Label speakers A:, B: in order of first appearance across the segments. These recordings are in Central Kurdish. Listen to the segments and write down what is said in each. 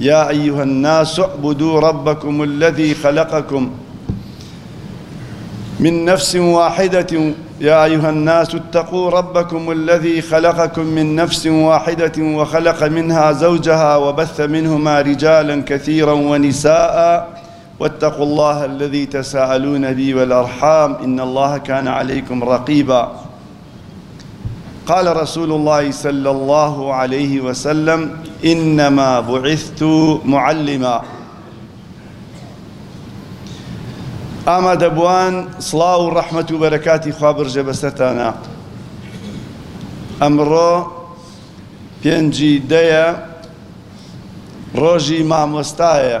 A: يا أيها الناس اعبدوا ربكم الذي خلقكم من نفس واحدة يا أيها الناس اتقوا ربكم الذي خلقكم من نفس واحدة وخلق منها زوجها وبث منهما رجالا كثيرا ونساء واتقوا الله الذي تساءلون به والأرحام إن الله كان عليكم رقيبا قال رسول اللە صلی اللە علیه و سلم انما بعثت معلما ئامادەبووان سڵاو و ڕەحمەت و بەرەکاتی خوا بڕژێ بەسەرتانە ئەمڕۆ پێنجی دەیە ڕۆژی مامۆستایە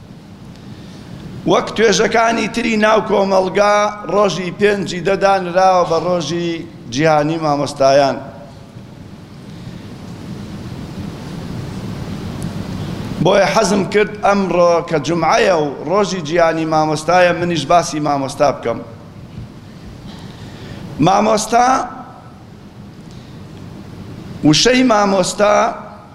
A: وەک توێژەکانی تری ناو کۆمەڵگا ڕۆژی پێنجی دە دانراوە بە ڕۆژی جیهانی مامۆستایان. بۆیە حەزم کرد ئەمڕۆ کە جمعەیە و ڕۆژی جیهانی مامۆستایە منیش باسی مامۆستا بکەم. مامۆستا وشەی مامۆستا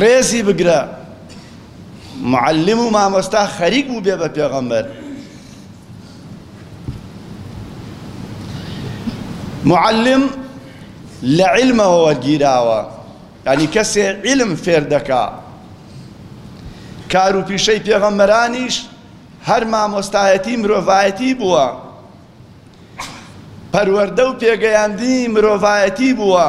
A: ڕێزی بگرە معلم و مامۆستا خەریک بوو بێ بە پێغەمبەر معلم لە علمەوە وەرگیراوە ینی کەسێ علم فێر دەکا کار و پیشەی پێغەمبەرانیش هەر مامۆستایەتی مرۆڤایەتی بووە پەروەردە و پێگەیاندنی مرۆڤایەتی بووە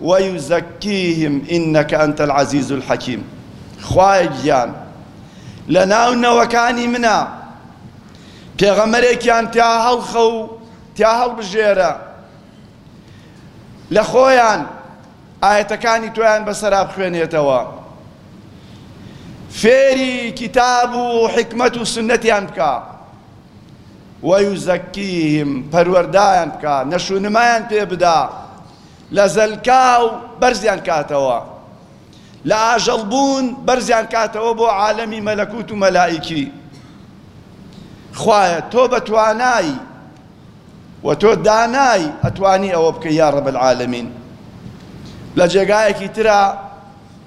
A: و یزکیهم انک انت العزیز الحکیم خوایە گیان لەناو نەوەکانی منا پێغەمبەرێکیان تیا هەڵخە و تیا هەڵبژێرە لە خۆیان ئایەتەکانی تۆیان بەسەرا بخوێنێتەوە فێری کیتاب و حکمت و سنتیان بکە و یزکیهم پەروەردایان بکە نەشونمایان پێ بدا لە زەلکاو بەرزیان کاتەوە. لە ئاژەڵ بوون بەرزیان کاتەوە بۆ عالەمی مەلەکوت و مەلائیکی. خوایە تۆ بە توانای و تۆ دانای ئەتوانی ئەوە بکەی یا رب العالمین. لە جێگایەکی ترا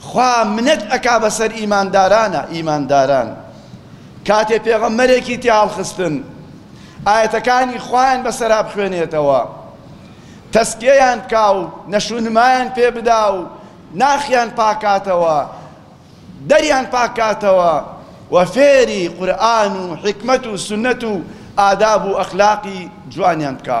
A: خوا منەت ئەکا بەسەر ئیماندارانە، ئیمانداران کاتێ پێغەمبەرێکی تێهەڵخستن ئایەتەکانی خوایان بەسەرا بخوێنێتەوە تەسکیەیان بکا و نەشونمایان پێ بدا و ناخیان پاکاتەوە دەریان پاکاتەوە و فێری قورئان و حیکمەت و سوننەت و ئاداب و ئەخلاقی جوانیان بکا.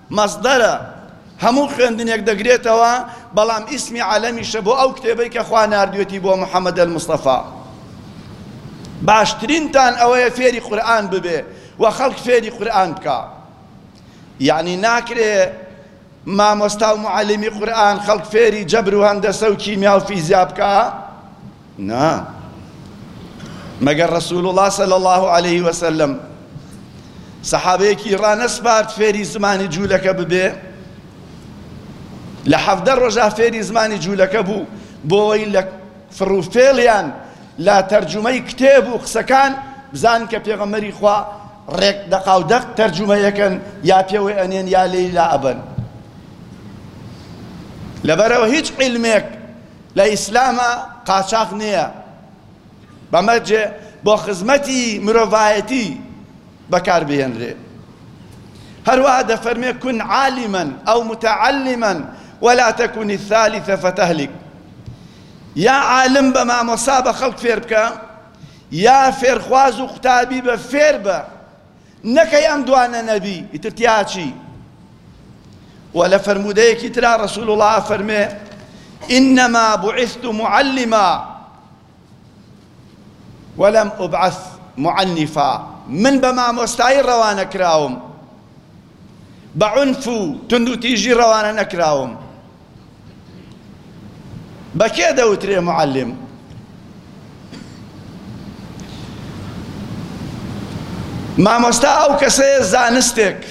A: مەسدەرە هەموو خوێندنێک دەگرێتەوە، بەڵام ئیسمی عەلەمیشە بۆ ئەو کتێبەی کە خوا ناردوێتی بۆ محمد المصطفی. باشترینتان ئەوەیە فێری قورئان ببێ و خەڵک فێری قورئان بکا. یەعنی ناکرێ مامۆستا و معەلمی قورئان خەڵک فێری جەبر و هەندەسە و کیمیا و فیزیا بکا؟ نا مەگەر رسول اللە صلی اللە علیە وسلم سەحابەیەکی ڕانەسپارد فێری زمانی جوولەکە ببێ لە حەفدە ڕۆژا فێری زمانی جوولەکە بوو بۆی لە فڕوفێڵیان لا تەرجومەی کتێب و قسەکان بزان کە پێغەمەری خوا ڕێک دەقا و دەق تەرجومەیەکەن یا پێوەی ئەنێن یا لێی لا ئەبەن لەبەرەوە هیچ علمێک لە ئیسلامە قاچاخ نیە بەمەرجێ بۆ خزمەتی مرۆڤایەتی بەکار بهێنرێ هەروەها دەفەرمێ کون عالما او متعلما ولا تكن الثالث فتهلك یا عالم بە مامۆسا بە خەڵک فێر بکە یا فێرخواز و قوتابی بە فێر بە نەکەی ئەم دوانە نەبی ئیتر تیا چی وە لە فەرموودەیەکی ترا ڕسول الله ئەفەرمێ ئینەما بعثت معلما ولم ابعث معنفا من بە مامۆستایی ڕەوانە کراوم بە عونف و توندوتیژی ڕەوانە نەکراوم. بە کێ دەوترێ معلم؟ مامۆستا ئەو کەسەیە زانستێک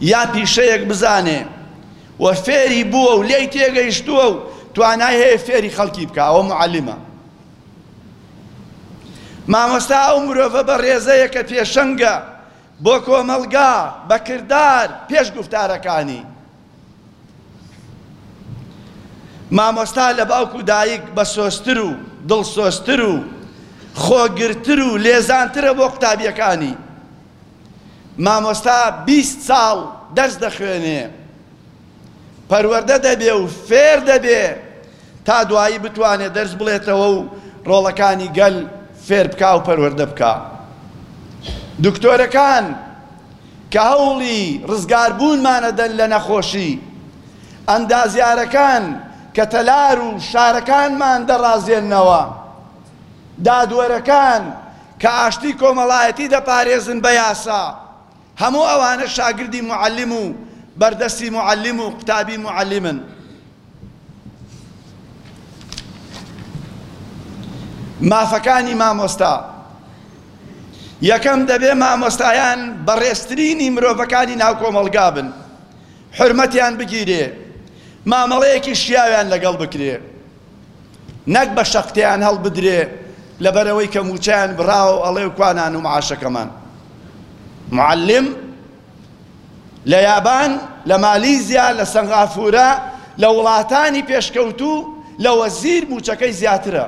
A: یا پیشەیەک بزانێ و فێری بووە و لێی تێگەیشتووە و توانای هەیە فێری خەڵکی بکە ئەوە معلمە مامۆستا ئەو مرۆڤە بە ڕێزەیە کە پێشەنگە بۆ کۆمەڵگا بە کردار پێش گوفتارەکانی. مامۆستا لە باوک و دایک بە سۆزتر و دڵسۆزتر و خۆگرتر و لێزانترە بۆ قوتابیەکانی. مامۆستا بیست ساڵ دەرس دەخوێنێ. پەروەردە دەبێ و فێر دەبێ تا دوایی بتوانێ دەرس بڵێتەوە و ڕۆڵەکانی گەل فێر بکا و پەروەردە بکا. دکتۆرەکان کە هەوڵی ڕزگاربوونمان ئەدەن لە نەخۆشی، ئەندازیارەکان کە تەلار و شارەکانمان دەڕازێننەوە، دادوەرەکان کە ئاشتی کۆمەڵایەتی دەپارێزن بە یاسا، هەموو ئەوانە شاگردی موعەلیم و بەردەستی موعەلیم و قوتابی موعەلیمن. مافەکانی مامۆستا، یەکەم، دەبێ مامۆستایان بەڕێزترینی مرۆڤەکانی ناو کۆمەڵگا بن، حورمەتیان بگیرێ، مامەڵەیەکی شیاویان لەگەڵ بکرێ. نەک بە شەق تێیان هەڵبدرێ لەبەرئەوەی کە مووچەیان بڕاوە و ئەڵێ کوا نان و معاشەکەمان. معلم لە یابان، لە مالیزیا، لە سەنغافورە، لە وڵاتانی پێشکەوتوو لە وەزیر مووچەکەی زیاترە.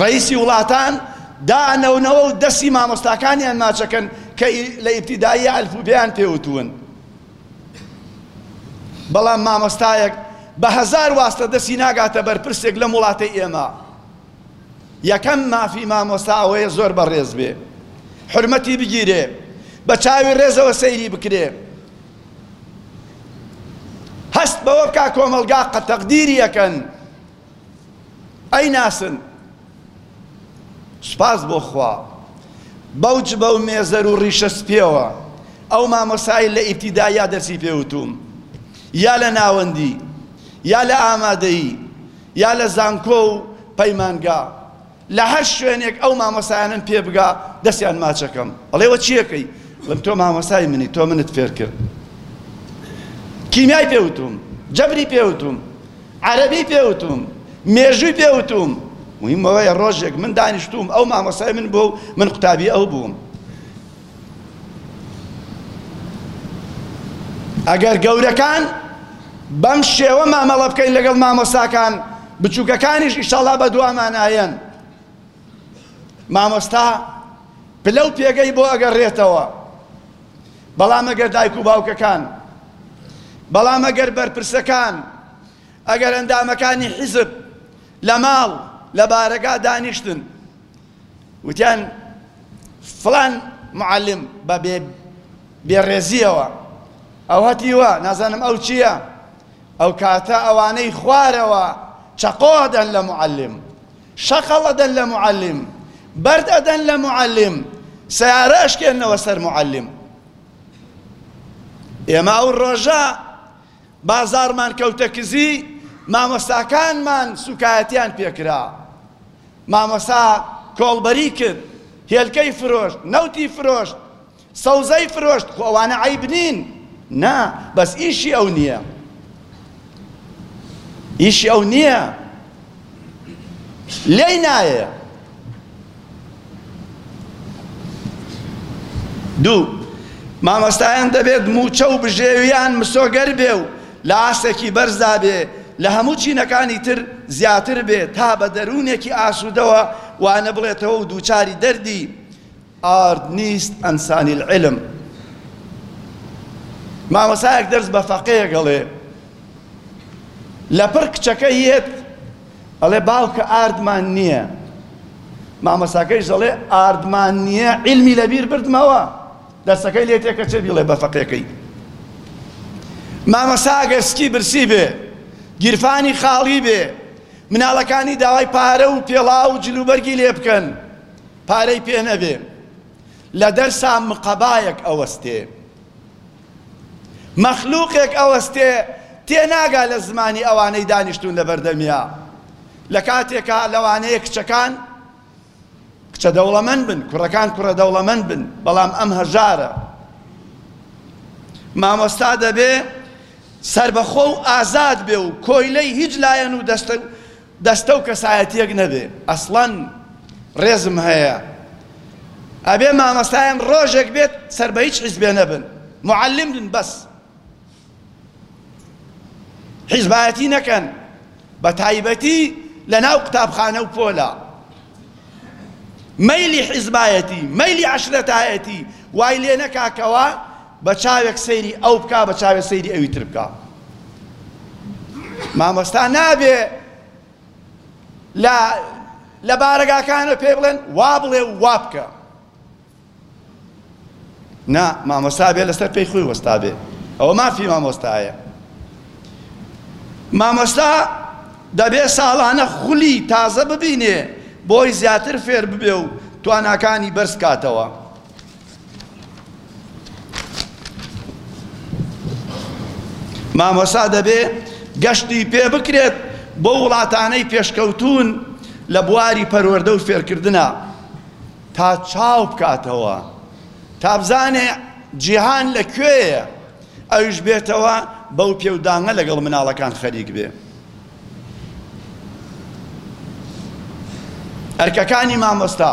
A: ڕەئیسی وڵاتان دانەونەوە و دەستی مامۆستاکانیان ماچەکەن کە لە ئیبتیداییە ئەلفوبێیان پێوتوون. بەڵام مامۆستایەک بە هەزار واستە دەستی ناگاتە بەرپرسێک لەم وڵاتەی ئێمە یەکەم مافی مامۆستا ئەوەیە زۆر بەڕێز بێ حرمەتی بگیرێ بە چاوی ڕێزەوە سەیری بکرێ هەست بەوە بکا کۆمەلگا قەتەقدیریەکەن ئەیناسن سوپاس بۆ خوا بەو جبە و مێزەر و ڕیشە سپێوە ئەو مامۆسای لە ئیبتیدا یا دەرسی پێوتوم یا لە ناوەندی یا لە ئامادەیی یا لە زانکۆ و پەیمانگا لە هەر شوێنێک ئەو مامۆستایانەم پێ بگا دەستیان ماچەکەم ئەڵێ وە چیەکەی بڵم تۆ مامۆستای منی تۆ منت فێر کرد کیمیای پێوتوم جەبری پێوتوم عەرەبی پێوتوم مێژووی پێوتوم مهمەوەیە ڕۆژێک من دانیشتوم ئەو مامۆستای من بۆ من قوتابی ئەو بووم ئەگەر گەورەکان بەم شێوە مامەڵە بکەین لەگەڵ مامۆستاکان بچووکەکانیش ئیشەڵا بە دوامان ئایەن مامۆستا پلە و پێگەی بۆ ئەگەڕێتەوە بەڵام ئەگەر دایک و باوکەکان بەڵام ئەگەر بەرپرسەکان ئەگەر ئەندامەکانی حیزب لە ماڵ لە بارەگا دانیشتن وتیان فڵان معەلم بە بێ بێ ڕێزیەوە ئەو هەتیوە نازانم ئەو چیە ئەو کاتە ئەوانەی خوارەوە چەقۆ ئەدەن لە معەلم شەقەڵ ئەدەن لە معەلم بەرد ئەدەن لە معەلم سیارە ئەشکێنەوە سەر معەلم ئێمە ئەو ڕۆژە بازاڕمان کەوتە کزی مامۆستاکانمان سوکایەتیان پێکرا مامۆسا کۆڵبەری کرد هێلکەی فرۆشت نەوتی فرۆشت سەوزەی فرۆشت خۆ ئەوانە عەیب نین نا بەس ئیشی ئەو نییە ئیشی ئەو نییە لێی نایە دوو، مامۆستایان دەبێت مووچە و بژێوییان مسۆگەر بێ و لە ئاستێکی بەرزدا بێ، لە هەموو چینەکانی تر زیاتر بێ تا بە دەروونێکی ئاسوودەوە وانە بڵێتەوە و دووچاری دەردی ئارد نیست ئەنسانی العلم مامۆسایەک دەرس بە فەقێیەک ئەڵێ لەپڕ کچەکە یەت ئەڵێ باوکە ئاردمان نییە مامۆساکەیش دەڵێ ئاردمان نییە علمی لەبیر بردمەوە دەرسەکەی لێ تێکە چێ بیڵێ بە فەقێکەی مامەساگەر سکی برسی بێ گیرفانی خاڵی بێ مناڵەکانی داوای پارە و پێڵاو و جلوبەرگی لێ بکەن پارەی پێ نەبێ لە دەرسا مقەبایەک ئەوەستێ مەخلوقێک ئەوەستێ تێناگا لە زمانی ئەوانەی دانیشتون لەبەردەمیا لە کاتێکا لەوانەیە کچەکان کچە دەوڵەمەند بن کوڕەکان کوڕە دەوڵەمەند بن بەڵام ئەم هەژارە مامۆستا دەبێ سربەخۆ و ئازاد بێ و کۆیلەی هیچ لایەن و دەستە دەستەو کەسایەتیەک نەبێ ئەسڵەن ڕێزم هەیە ئەبێ مامۆستایان ڕۆژێک بێت سەر بە هیچ حیزبێ نەبن معلم بن بەس حیزبایەتی نەکەن بە تایبەتی لە ناو قوتابخانە و پۆلە مەیلی حیزبایەتی، مەیلی عەشرەتایەتی وای لێ نەکا کەوا بە چاوێک سەیری ئەو بکا بە چاوێ سەیری ئەوی تر بکا. مامۆستا نابێ لە لە بارەگاکانە پێ بڵێن وا بڵێ و وا بکە. نا مامۆستا بێ لەسەر پێی خۆی وەستا بێ ئەوە مافی مامۆستایە مامۆستا دەبێ ساڵانە خولی تازە ببینێ بۆی زیاتر فێر ببێ و تواناکانی بەرز کاتەوە مامۆستا دەبێ گەشتی پێ بکرێت بۆ وڵاتانەی پێشکەوتون لە بواری پەروەردە و فێرکردنە تا چاو بکاتەوە تا بزانێ جیهان لە کوێیە ئەویش بێتەوە بەو پێ و دانگە لەگەڵ مناڵەکان خەریک بێ ئەرکەکانی مامۆستا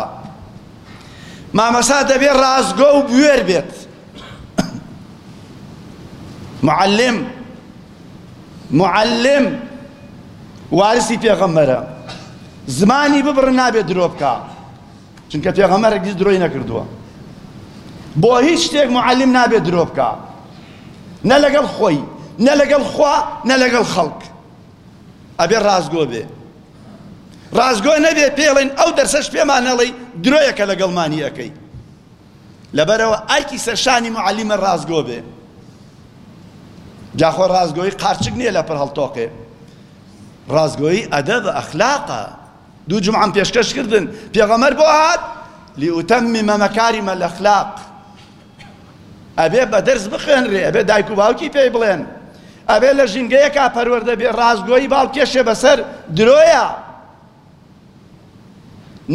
A: مامۆستا دەبێ ڕاستگۆ و بوێر بێت معلم معلم وارسی پێغەمبەرە زمانی ببڕ نابێت درۆ بکە چونکە پێغەمبەر هەرگیز درۆی نەکردووە بۆ هیچ شتێک معلم نابێت درۆ بکە نە لەگەڵ خۆی نە لەگەڵ خوا نە لەگەڵ خەڵک ئەبێ ڕاستگۆ بێ ڕاستگۆ نەبێ پێڵێن ئەو دەرسەش پێمان نەڵی درۆیەکە لەگەڵمانی ئەەکەی لەبەرەوە ئایکی سەرشانی معلیمە ڕاستگۆ بێ جاخۆ ڕاستگۆی قارچک نییە لە پڕ هەڵتۆقێ ڕاستگۆی ئەدەب ئەخلاقە دوو جومعەم پێشکەش کردن پێغەمبەر بۆ هات لئوتمم مکارم الاخلاق ئەبێ بە دەرس بخوێنرێ ئەبێ دایک و باوکی پێی بڵێن ئەبێ لە ژینگەیەکا پەروەردە بێ ڕاستگۆیی باڵکێشێ بەسەر درۆیە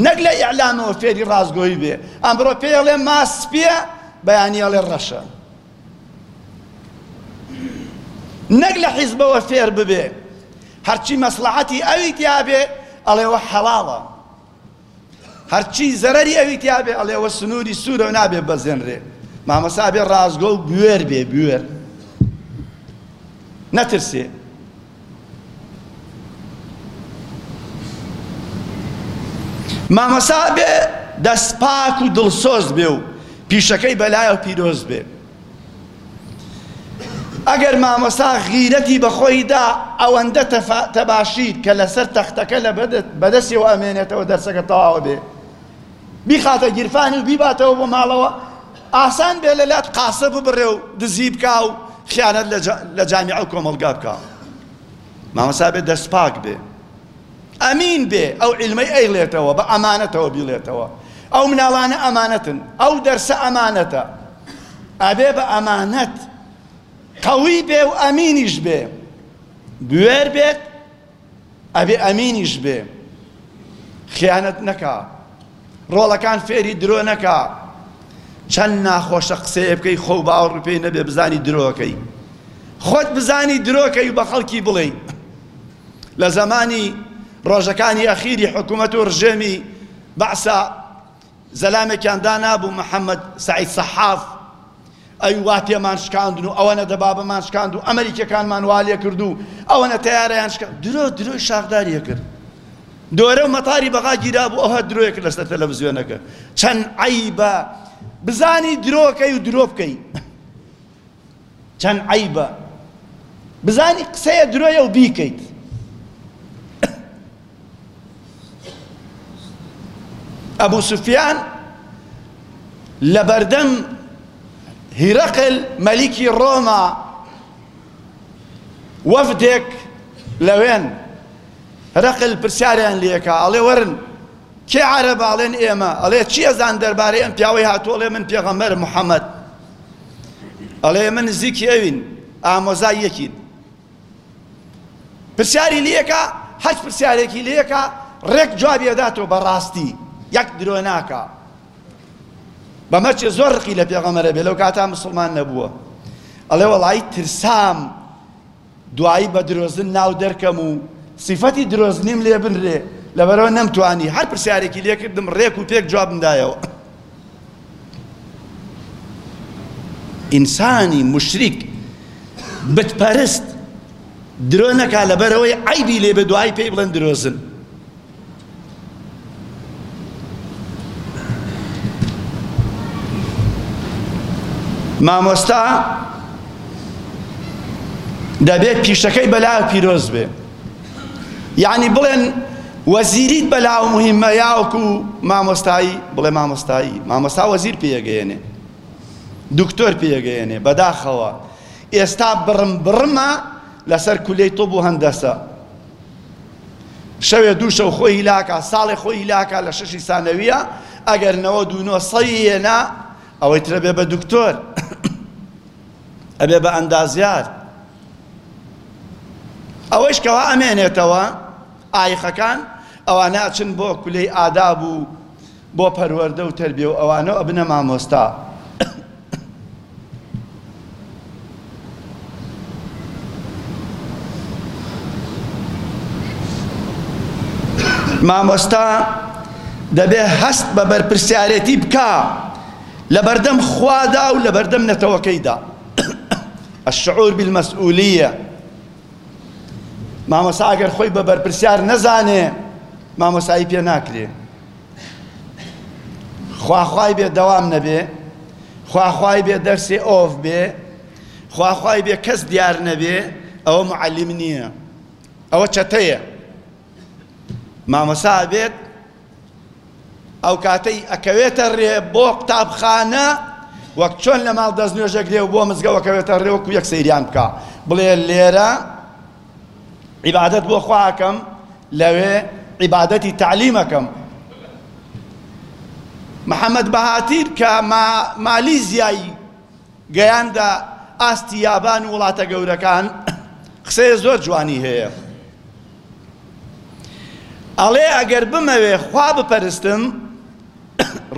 A: نەک لە ئیعلامەوە فێری ڕاستگۆیی بێ ئەمڕۆ پێڵێ ماسپیە بەیانی ئەڵێ ڕەشە نەک لە حیزبەوە فێر ببێ هەرچی مەسڵەحەتی ئەوی تیابێ ئەڵێوە حەڵاڵە هەرچی زەرەری ئەوی تیابێ ئەڵێوە سنووری سوورە و نابێ بەزێنرێ مامەسا بێ ڕازگۆ و بوێر بێ بوێر نەترسێ مامۆستا ئەبێ دەست پاک و دڵسۆز بێ و پیشەکەی بەلایەو پیرۆز بێ ئەگەر مامۆسا غیرەتی بەخۆیدا ئەوەندە تەباشیر کە لەسەر تەختەکە لە بەدەستەوە ئەمێنێتەوە دەرسەکە تەواوە بێ بیخاتە گیرفانی و بیباتەوە بۆ ماڵەوە ئاسان بێ لەلات قاسە ببڕێ و دزی بکا و خیانەت لە جامیعە و کۆمەڵگا بکا مامۆستا بێ دەست پاک بێ ئەمین بێ ئەو علمەی ئەیڵێتەوە بە ئەمانەتەوە بیڵێتەوە ئەو مناڵانە ئەمانەتن ئەو دەرسە ئەمانەتە ئەبێ بە ئەمانەت قەوی بێ و ئەمینیش بێ بوێر بێت ئەبێ ئەمینیش بێ خیانەت نەکا ڕۆڵەکان فێری درۆ نەکا چەند ناخۆشە قسەیە بکەی خۆ باوەڕ پێی نەبێ بزانی درۆکەی خۆت بزانی درۆکەی و بە خەڵکی بڵێ لە زەمانی ڕۆژەکانی ئەخیری حکوومەت و ڕژێمی بەعسا زەلامێکیان دانابوو محەمەد سەعید سەحاف ئەوی وا پێمان شکاندن و ئەوەنە دەبابەمان شکاند و ئەمەریکیەکانمان وا لێکرد و ئەوەنە تەیارەیان شکاند درۆ درۆی شاخداری ئەکرد دۆرە و مەتاری بەغا گیرابوو ئەوها درۆیە کرد لەسەر تەلەڤزیۆنەکە چەند عەیبە بزانی درۆکەی و درۆ بکەی چەند عەیبە بزانی قسەیە درۆیە و بیکەیت. ئەبو سفیان لە بەردەم هیرەقل مەلیکی ڕۆما وەفدێک لەوێن هەرەقل پرسیاریان لێکا ئەڵێ وەرن کێ عەرەبە ئەڵێن ئێمە ئەڵێ چی ئەزان دەربارەی ئەم پیاوەی هاتوو ئەڵێ من پێغەمبەر محەممەد ئەڵێ ئێمە نزیکی ئەوین ئامۆزای یەکین پرسیاری لەکە هەر پرسیارێکی لەکە ڕێک جوابی ئەداتەوە بەڕاستی یەک درۆ ناکە بەمەچێ زۆر ڕقی لە پێغەمەرە بێ لەو کاتا مسلمان نەبووە ئەڵێ وەڵی ترسام دوایی بە درۆزن ناو دەرکەم و سیفەتی درۆزنیم لێ بنرێ، لەبەرئەوە نەمتوانی، هەر پرسیارێکی لێ کردم رێک و پێک جوابم دایەوە. ئینسانی موشریک، بت پەرست، درۆ نەکا لەبەرئەوەی عەیبی لێ بێ دوایی پێی بڵێن درۆزن. مامۆستا دەبێت پیشەکەی بەلا پیرۆز بێ یعنی بڵێن وەزیریت بەلا و مهمە یاوەکو مامۆستایی بڵێ مامۆستایی مامۆستا وەزیر پێگەیەنێ دکتۆر پێگەیەنێ بەداخەوە ئێستا بڕم بڕمە لەسەر کولەی طب و هەندەسە شەوێ دوو شەو خۆی هیلاکا ساڵێ خۆی هیلاکا لە شەشی سانەویە ئەگەر نەوە دوو نۆ سەوی هێنا ئەوەی ترە بێ بە دکتۆر ئەبێ بە ئەندازیار ئەوەیش کەوا ئەمێنێتەوە ئایخەکان ئەوانە ئەچن بۆ کولەی ئاداب و بۆ پەروەردە و تەربیە و ئەوانە ئەبنە مامۆستا. مامۆستا دەبێ هەست بە بەرپرسیارەتی بکا لەبەردەم خوادا و لەبەردەم نەتەوەکەیدا الشعور بالمسؤولية مامۆسا ئەگەر خۆی بە بەرپرسیار نەزانێ مامۆسایی پێ ناکرێ خواخوای بێ دەوام نەبێ خواخوای بێ دەرسێ ئۆف بێ خواخوای بێ کەس دیار نەبێ ئەوە معلم نییە ئەوە چەتەیە مامەسا بێت ئەو کاتەی ئەکەوێتە ڕێ بۆ قوتابخانە وەک چۆن لە ماڵ دەست نوێژەک لێ و بۆ مزگەوەکەوێتە ڕێوەکو یەک سەیریان بکە بڵێ لێرە عیبادەت بۆ خوا ئەکەم لەوێ عیبادەتی تعلیم ئەکەم محەممەد بەهاتیر کە مالیزیایی گەیاندە ئاستی یابان و وڵاتە گەورەکان قسەیە زۆر جوانی هەیە ئەڵێ ئەگەر بمەوێ خوا بپەرستم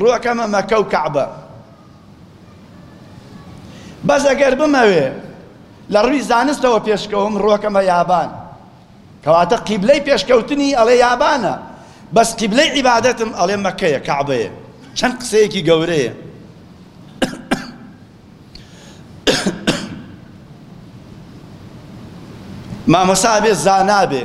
A: ڕوەکەمە مەکە و کەعبە بەس ئەگەر بمەوێ لە ڕووی زانستەوە پێشکەوم ڕۆکەمە یابان کەواتە قیبلەی پێشکەوتنی ئەڵێ یابانە بەس قیبلەی عیبادەتم ئەڵێ مەکەیە کەعبەیە چەند قسەیەکی گەورەیە مامۆسا بێ زانا بێ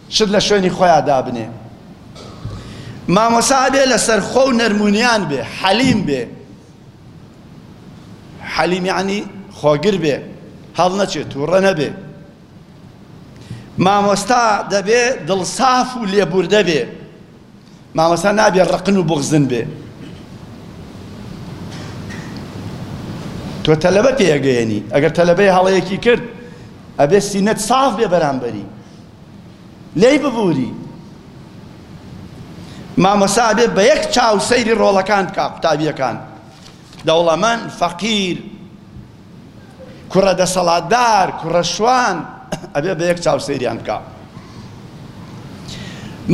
A: شت لە شوێنی خۆیا دابنێ مامۆسا ئەبێ لەسەر خۆ و نەرمونیان بێ حەلیم بێ حەلیم یعنی خۆگر بێ هەڵنەچێت تووڕە نەبێ مامۆستا دەبێ دڵساف و لێبوردە بێ مامۆستا نابێ ڕقن و بوغزن بێ تۆ تەلەبە پێگەیەنی ئەگەر تەلەبەی هەڵەیەکی کرد ئەبێ سینەت ساف بێ بەرامبەری لێی ببووری مامۆسا بێ بە یەک چاو سەیری ڕۆڵەکان بکە قوتابیەکان دەوڵەمەند فەقیر کوڕە دەسەڵاتدار، کوڕە شوان ئەبێ بە یەک چاو سەیریان بکا.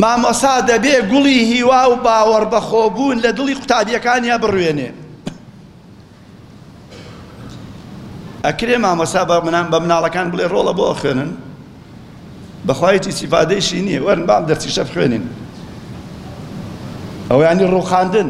A: مامۆسا دەبێ گوڵی هیوا و باوەڕ بەخۆبوون لە دڵی قوتابیەکانیا بڕوێنێ. ئەکرێ مامۆسا بە مناڵەکان بڵێ ڕۆڵە بۆ خوێنن بەخوایەتی سیفادەیشی نییە وەرن بام دەرچیشە بخوێنین ئەویانی ڕووخاندن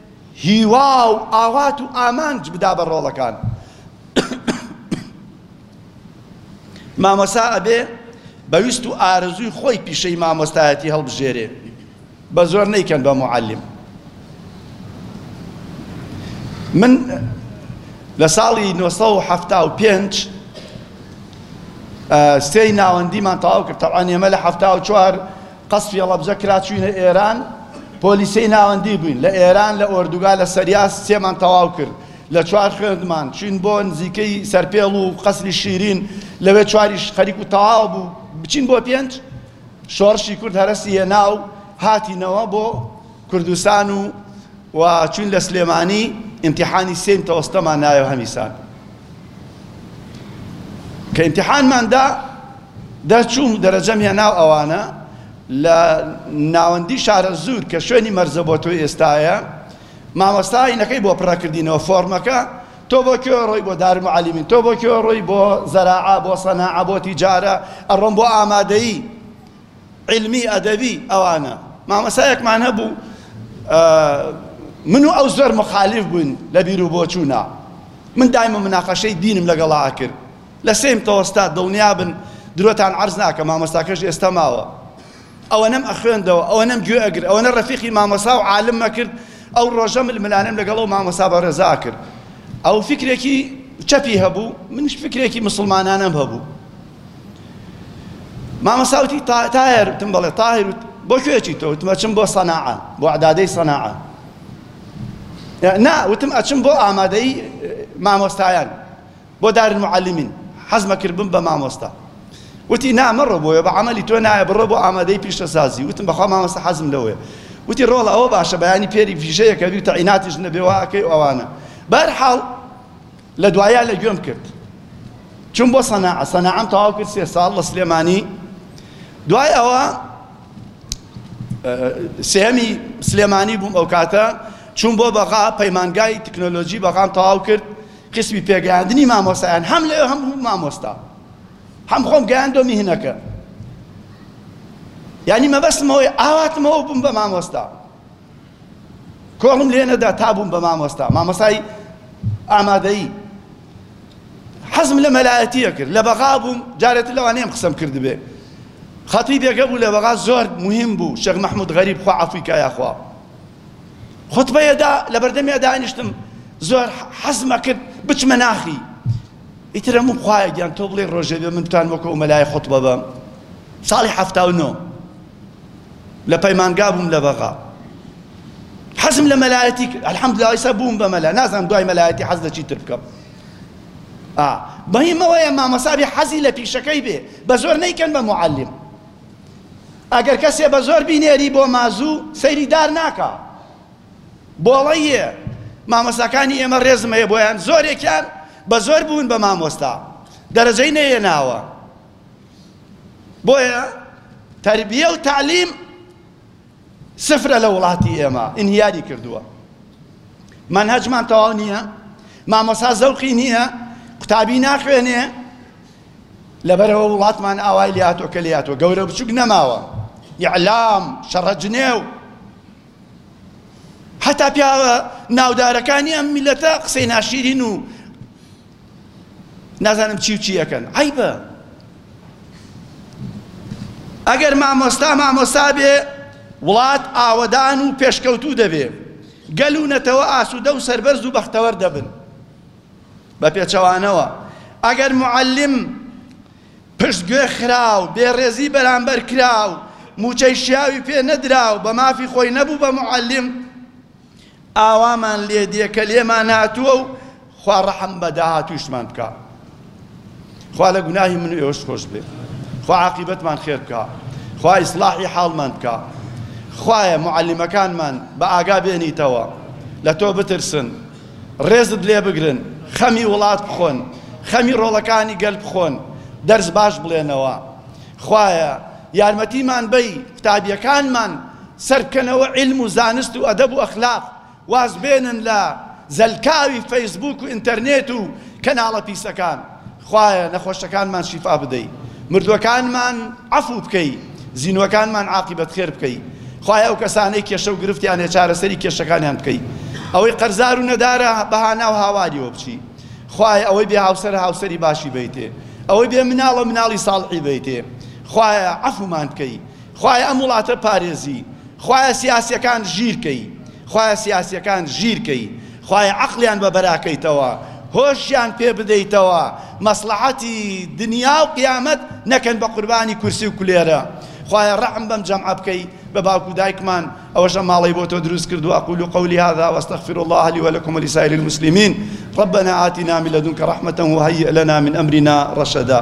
A: هیوا و ئاوات و ئامانج بدا بە ڕۆڵەکان مامۆستا ئەبێ بە ویست و ئارەزووی خۆی پیشەی مامۆستایەتی هەڵبژێرێ بە زۆر نەیکەن بە معلم من لە ساڵی 1970 سێی ناوەندیمان تەواو کرد تەوان ئێمە لە 1970 قەسفی هەڵەبجە کرا چوینە ئێران پۆلیسەی ناوەندی بوین لە ئێران لە ئۆردوگا لە سەریاس سێمان تەواو کرد لە چوار خوێندمان چوین بۆ نزیکەی سەرپێڵ و قەسری شیرین لەوێ چواریش خەریک و تەواو بوو بچین بۆ پێنج شۆڕشی کورد هەرەسی هێنا و هاتینەوە بۆ کوردستان و و چوین لە سلێمانی ئیمتیحانی سێم تەوەستەمان نایە هەمیسان کە ئیمتیحانماندا دا چووم و دەرەجەم هێنا و ئەوانە لە ناوەندی شارەزوور کە شوێنی مەرزە بۆ تۆی ئێستایە مامۆستا ئاینەکەی بۆ پڕە کردینەوە فۆرمەکە تۆ بۆ کوێ ڕۆی بۆ دار معلمین تۆ بۆ کوێ ڕۆی بۆ زەراعە بۆ سەناعە بۆ تیجارە ئەڕۆم بۆ ئامادەیی علمی ئەدەبی ئەوانە مامۆستایەکمان هەبوو من و ئەو زۆر مخالف بووین لە بیر و بۆچوونا من دایمە مناقەشەی دینم لەگەڵا ئەکرد لە سێم تەوە ستاد دڵنیابن درۆتان عەرز ناکەم مامۆستاکەش ئێستا ماوە ئەوەنەم ئەخوێندەوە ئەوەنەم گوێ ئەگر ئەوەنە ڕەفیقی مامۆسا و عالم مەکرد ئەو ڕۆژە ململانێم لەگەڵ ئەو مامۆسا بەڕێزا کرد ئەو فکرێکی چەپی هەبوو منش فکرێکی مسلمانانەم هەبوو مامەساوتی تاهر وتم بەڵێ تاهر وت بۆ کوێچی تۆ وتم ئەچم بۆ سەناعە بۆ عدادەی سەناعە نا وتم ئەچم بۆ ئامادەی مامۆستایان بۆ دار المعلمین حەزمە کرد بم بە مامۆستا وتی نا مەڕۆ بۆیە بە عەمەلی تۆ نایە بڕۆ بۆ ئامادەی پیشەسازی وتم بەخوا مامۆستا حەزم لەوەیە وتی ڕۆڵە ئەوە باشە بەیانی پێری فیشەیەکە بی و تەعیناتیش نەبێ وا ئەکەی و ئەوانە بەرحاڵ لە دوایە لە گوێم کرد چون بۆ سەناع سەناعەم تەواو کرد سێ ساڵ لە سلێمانی دوای ئەوە سێمی سلێمانی بووم ئەو کاتە چون بۆ بەغا پەیمانگای تەکنۆلۆژی بەغام تەواو کرد قسمی پێگەیاندنی مامۆستایان هەم لەوێ هەم مامۆستا هەم خۆم گەیاندۆ میهنەکە یعنی مەبەستمەوەی ئاواتمەوە بووم بە مامۆستا کۆڵم لێ نەدا تا بووم بە مامۆستا مامۆستای ئامادەیی حەزم لە مەلایەتیە کرد لە بەغا بووم جارێت لەوانەیەم قسەم کردبێ خەتی بێگە بوو لە بەغا زۆر مهم بوو شەخ مححمود غەریب خوا عفویکە یاخوا خوتبەیەدا لەبەردەمیا دانیشتم زۆر حەزمە کرد بچمە ناخی ئیتر هەموو خوایە گیان تۆ بڵێ ڕۆژێ بێ من بتوان وەکو ئەو مەلای خوتبە بەم ساڵی حەفتا و نۆ لە پەیمانگا بووم لە بەغا حەزم لە مەلایەتی کرد الحەمدلله ئیسا بووم بە مەلا نازانم دوای مەلایەتی حەز لە چی تر بکەم بەهیمەوەیە مامەسابی حەزی لە پیشەکەی بێ بە زۆر نەیکەن بە معلم ئەگەر کەسێ بە زۆر بینێری بۆ مازوو سەیری دار ناکا بۆڵەیێ مامۆستاکانی ئێمە ڕێزم هەیە بۆیان زۆرێکیان بە زۆر بوون بە مامۆستا دەرەجەی نەیەناوە بۆیە تربیە و تعلیم سفرە لە وڵاتی ئێمە ئینهیاری کردووە منهجمان تەواو نییە مامۆسا زەوقی نییە قوتابی ناخوێنێ لەبەرئەوە وڵاتمان ئاوای لێهاتووە کە لێهاتووە گەورە بچووک نەماوە ئیعلام شەڕە جنێو حتا پیاوە ناودارەکانی ئەم میلەتە قسەی ناشیرین و نازانم چی و چی ئەەکەن عیبە ئەگەر مامۆستا مامۆستا بێ وڵات ئاوەدان و پێشکەوتوو دەبێ گەل و نەتەوە ئاسوودە و سربەرز و بەختەوەر دەبن بە پێچەوانەوە ئەگەر موعەلیم پشت گوێ خرا و بێڕێزی بەرامبەر کرا و مووچەی شیاوی پێ نەدرا و بە مافی خۆی نەبوو بە موعەلیم، ئاوامان لێ دێ کە لێمان هاتووە و خوا ڕەحم بە داهاتوویشمان بکا. خوا لە گوناهی من و ئێوەش خۆش بێ خوا عاقیبەتمان خێر بکا خوا ئیسلاحی حاڵمان بکا خوایە معلمەکانمان بە ئاگا بێنیتەوە لە تۆ بترسن ڕێزت لێ بگرن خەمی وڵات بخۆن خەمی ڕۆڵەکانی گەل بخۆن دەرس باش بڵێنەوە خوایە یارمەتیمان بەی قوتابیەکانمان سەرکەنەوە علم و زانست و ئەدەب و ئەخلاق واز بێنن لە زەلکاوی فەیسبوک و ئینتەرنێت و کەناڵە پیسەکان خوایە نەخۆشەکانمان شیفا بدەی مردوەکانمان عەفو بکەی زینوەکانمان عاقیبەت خێر بکەی خوایە ئەو کەسانەی کێشە و گرفتیان هەیە چارەسەری کێشەکانیان بکەی ئەوەی قەرزار و نەدارە بە هانا و هاواریەوە بچی خوایە ئەوەی بێ هاوسەرە هاوسەری باشی بەیتێ ئەوەی بێ مناڵە مناڵی ساڵحی بەیتێ خوایە عەفومان بکەی خوایە ئەم وڵاتە پارێزی خوایە سیاسیەکان ژیر کەی خوایە سیاسیەکان ژیر کەی خوایە عەقلیان بە بەراکەیتەوە هۆشیان پێ بدەیتەوە مەسڵەحەتی دنیا و قیامەت نەکەن بە قوربانی کورسی و کولێرە خوایە ڕەحم بەم جەمعە بکەی بە باوک و دایکمان ئەوەشە ماڵی بۆ تۆ دروست کرد و اقول قولي هذا واستغفر الله لي ولكم ولسائر المسلمين ربنا آتنا من لدنك رحمة وهيئ لنا من أمرنا رشدا